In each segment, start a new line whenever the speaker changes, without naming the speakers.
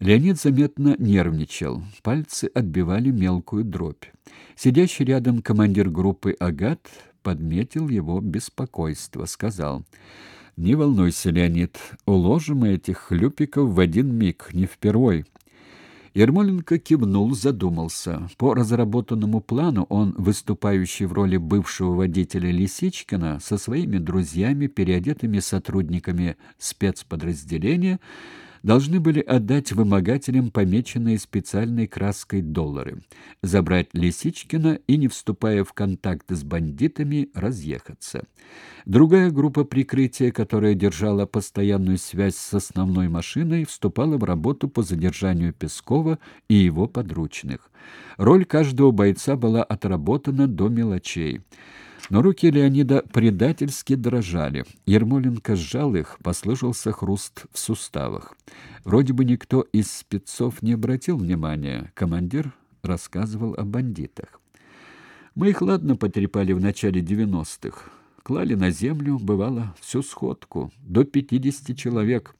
Леонид заметно нервничал, пальцы отбивали мелкую дробь. Сидящий рядом командир группы Агат подметил его беспокойство, сказал: "Не волнуйся, Леонид, уложим этих хлюпиков в один миг, не впервой". Ермоленко кивнул, задумался. По разработанному плану он, выступающий в роли бывшего водителя Лисичкина, со своими друзьями, переодетыми сотрудниками спецподразделения, должны были отдать вымогателям помеченные специальной краской доллары, забрать Лисичкина и, не вступая в контакт с бандитами, разъехаться. Другая группа прикрытия, которая держала постоянную связь с основной машиной, вступала в работу по задержанию Пескова и его подручных. Роль каждого бойца была отработана до мелочей. Но руки Леонида предательски дрожали. Ермоленко сжал их, послышался хруст в суставах. Вроде бы никто из спецов не обратил внимания. Командир рассказывал о бандитах. Мы их ладно потрепали в начале девяностых. Клали на землю, бывало, всю сходку, до пятидесяти человек.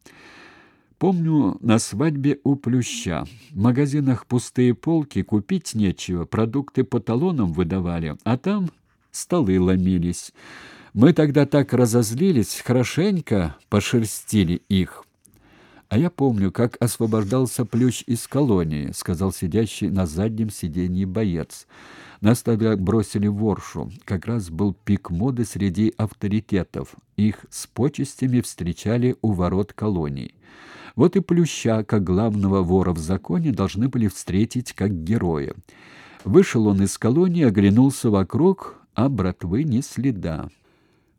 Помню, на свадьбе у Плюща. В магазинах пустые полки, купить нечего, продукты по талонам выдавали, а там столы ломились. Мы тогда так разозлились, хорошенько пошерстили их. А я помню, как освобождался плющ из колонии, сказал сидящий на заднем сиденье боец. Нас тогда бросили в Воршу. Как раз был пик моды среди авторитетов. Их с почестями встречали у ворот колонии. Вот и плюща, как главного вора в законе, должны были встретить как героя. Вышел он из колонии, оглянулся вокруг, а братвы ни следа.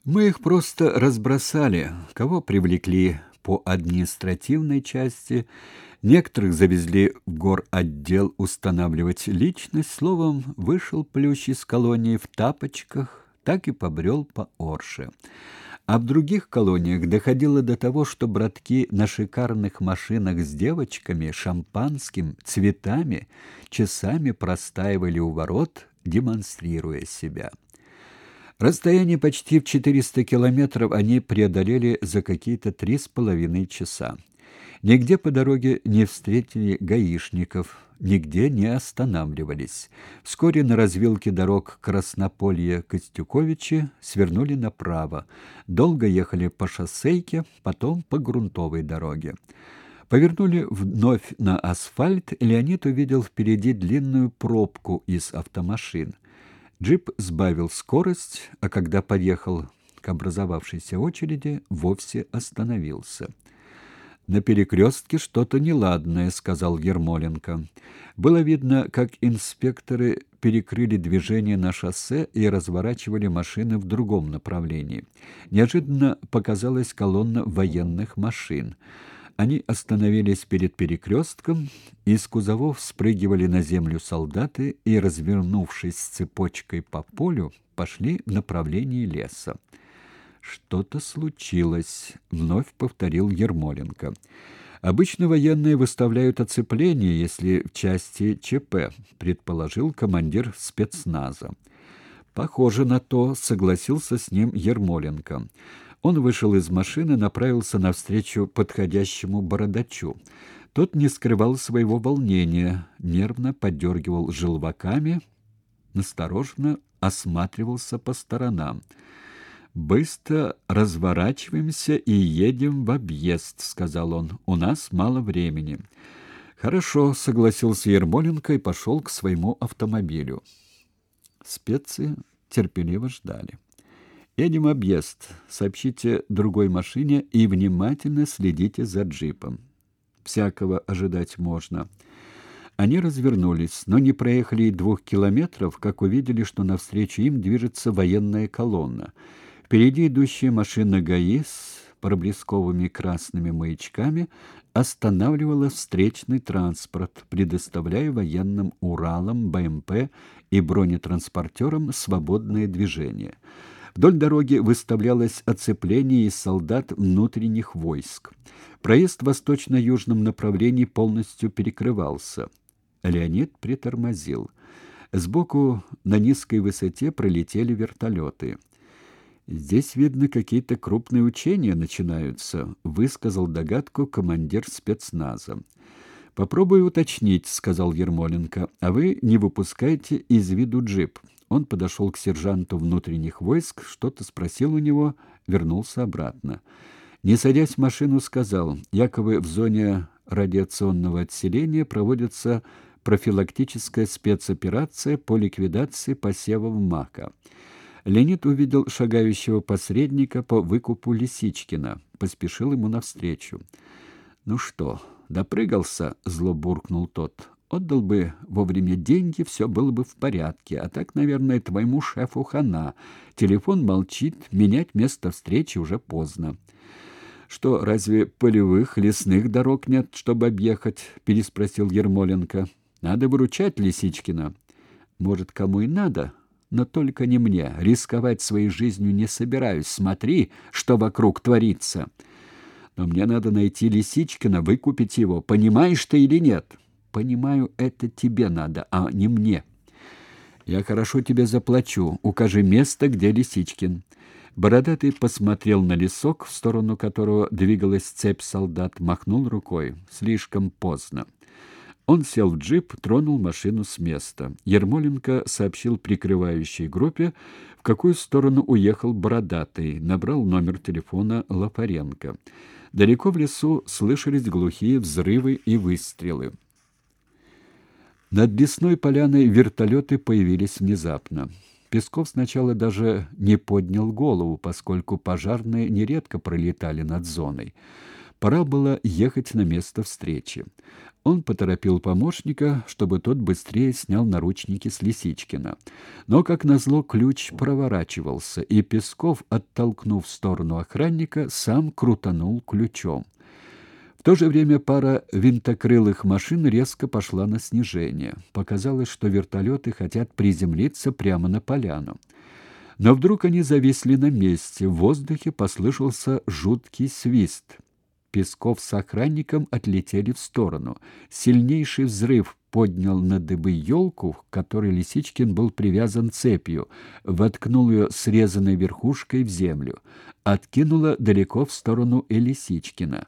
Мы их просто разбросали, кого привлекли по административной части, некоторых завезли в гор отдел устанавливать личность, словом, вышел плющ из колонии в тапочках, так и побрел по Орше. А в других колониях доходило до того, что братки на шикарных машинах с девочками, шампанским, цветами часами простаивали у ворот, демонстрируя себя. Расстояние почти в 400 километров они преодолели за какие-то три с половиной часа. Нигде по дороге не встретили гаишников, нигде не останавливались. Вскоре на развилке дорог Краснополье-Костюковичи свернули направо. Долго ехали по шоссейке, потом по грунтовой дороге. Повернули вновь на асфальт, Леонид увидел впереди длинную пробку из автомашин. Джип сбавил скорость, а когда подъехал к образовавшейся очереди, вовсе остановился. На перекрестке что-то неладное, сказал Ермоленко. Было видно, как инспекторы перекрыли движение на шоссе и разворачивали машины в другом направлении. Неожиданно показалась колонна военных машин. Они остановились перед перекрестком, из кузовов спрыгивали на землю солдаты и, развернувшись цепочкой по полю, пошли в направлении леса. Что-то случилось, вновь повторил Ермоленко. Обычно военные выставляют оцепление, если в части ЧП, предположил командир спецназа. Похоже на то, согласился с ним Ермоленко. Он вышел из машины, направился навстречу подходящему бородачу. Тот не скрывал своего волнения, нервно подергивал желваками, настороженно осматривался по сторонам. «Быстро разворачиваемся и едем в объезд», — сказал он. «У нас мало времени». «Хорошо», — согласился Ермоленко и пошел к своему автомобилю. Специи терпеливо ждали. Едем объезд. Сообщите другой машине и внимательно следите за джипом. Всякого ожидать можно. Они развернулись, но не проехали и двух километров, как увидели, что навстречу им движется военная колонна. Впереди идущая машина ГАИ с проблесковыми красными маячками останавливала встречный транспорт, предоставляя военным Уралам, БМП и бронетранспортерам свободное движение. Вдоль дороги выставлялось оцепление из солдат внутренних войск. Проезд в восточно-южном направлении полностью перекрывался. Леонид притормозил. Сбоку на низкой высоте пролетели вертолеты. Здесь видно какие-то крупные учения начинаются, высказал догадку командир спецназа. Попробую уточнить, сказал Ермоленко. А вы не выпускайте из виду джип. Он подошел к сержанту внутренних войск, что-то спросил у него, вернулся обратно. Не садясь в машину, сказал: "Якобы в зоне радиационного отселения проводится профилактическая спецоперация по ликвидации посевов мака. Леонид увидел шагающего посредника по выкупу Лисичкина, поспешил ему навстречу. "Ну что, допрыгался?" зло буркнул тот. "Отдал бы вовремя деньги, все было бы в порядке, а так, наверное, твоему шефу хана. Телефон молчит, менять место встречи уже поздно". Что, разве полевых лесных дорог нет, чтобы объехать? переспросил Ермоленко. Надо выручать Лисичкина. Может, кому и надо, но только не мне. Рисковать своей жизнью не собираюсь. Смотри, что вокруг творится. Но мне надо найти Лисичкина, выкупить его. Понимаешь ты или нет? Понимаю, это тебе надо, а не мне. Я хорошо тебе заплачу. Укажи место, где Лисичкин. Бородатый посмотрел на лесок, в сторону которого двигалась цепь солдат, махнул рукой. Слишком поздно. Он сел в джип, тронул машину с места. Ермоленко сообщил прикрывающей группе, в какую сторону уехал Бородатый, набрал номер телефона Лапаренко. Далеко в лесу слышались глухие взрывы и выстрелы. Над лесной поляной вертолеты появились внезапно. Песков сначала даже не поднял голову, поскольку пожарные нередко пролетали над зоной. Пора было ехать на место встречи. Он поторопил помощника, чтобы тот быстрее снял наручники с Лисичкина. Но, как назло, ключ проворачивался, и Песков, оттолкнув в сторону охранника, сам крутанул ключом. В то же время пара винтокрылых машин резко пошла на снижение. Показалось, что вертолеты хотят приземлиться прямо на поляну. Но вдруг они зависли на месте. В воздухе послышался жуткий свист. Песков с охранником отлетели в сторону. Сильнейший взрыв поднял на дыбы елку, к которой Лисичкин был привязан цепью, воткнул ее срезанной верхушкой в землю, откинуло далеко в сторону и Лисичкина.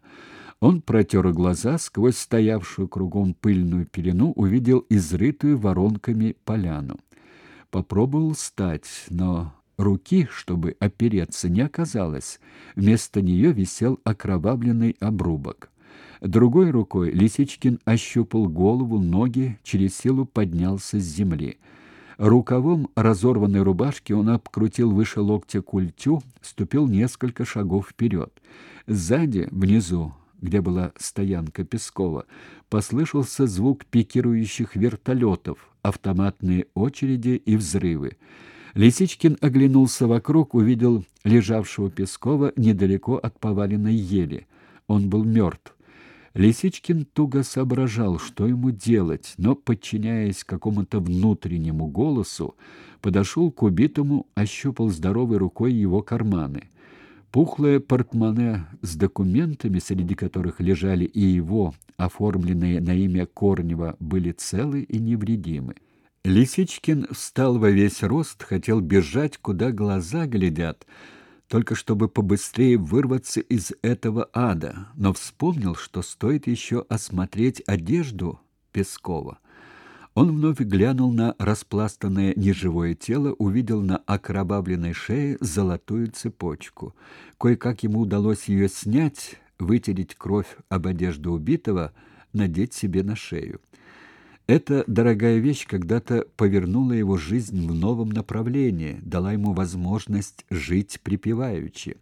Он протер глаза, сквозь стоявшую кругом пыльную пелену увидел изрытую воронками поляну. Попробовал встать, но руки, чтобы опереться, не оказалось. Вместо нее висел окровавленный обрубок. Другой рукой Лисичкин ощупал голову, ноги, через силу поднялся с земли. Рукавом разорванной рубашки он обкрутил выше локтя культю, ступил несколько шагов вперед. Сзади, внизу, где была стоянка Пескова, послышался звук пикирующих вертолетов, автоматные очереди и взрывы. Лисичкин оглянулся вокруг, увидел лежавшего Пескова недалеко от поваленной ели. Он был мертв. Лисичкин туго соображал, что ему делать, но, подчиняясь какому-то внутреннему голосу, подошел к убитому, ощупал здоровой рукой его карманы. Пухлое портмоне с документами, среди которых лежали и его, оформленные на имя Корнева, были целы и невредимы. Лисичкин встал во весь рост, хотел бежать, куда глаза глядят, только чтобы побыстрее вырваться из этого ада, но вспомнил, что стоит еще осмотреть одежду Пескова. Он вновь глянул на распластанное неживое тело, увидел на окровавленной шее золотую цепочку. Кое-как ему удалось ее снять, вытереть кровь об одежду убитого, надеть себе на шею. Эта дорогая вещь когда-то повернула его жизнь в новом направлении, дала ему возможность жить припеваючи.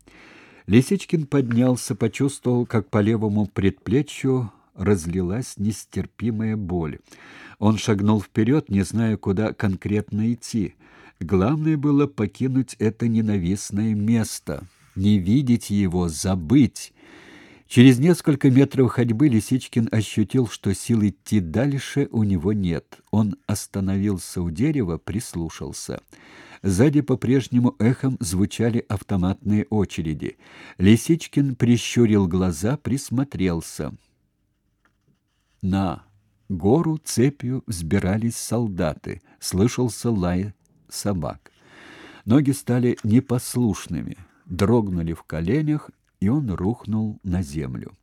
Лисичкин поднялся, почувствовал, как по левому предплечью разлилась нестерпимая боль. Он шагнул вперед, не зная, куда конкретно идти. Главное было покинуть это ненавистное место, не видеть его, забыть. Через несколько метров ходьбы Лисичкин ощутил, что сил идти дальше у него нет. Он остановился у дерева, прислушался. Сзади по-прежнему эхом звучали автоматные очереди. Лисичкин прищурил глаза, присмотрелся. На гору цепью взбирались солдаты, слышался лай собак. Ноги стали непослушными, дрогнули в коленях, и он рухнул на землю.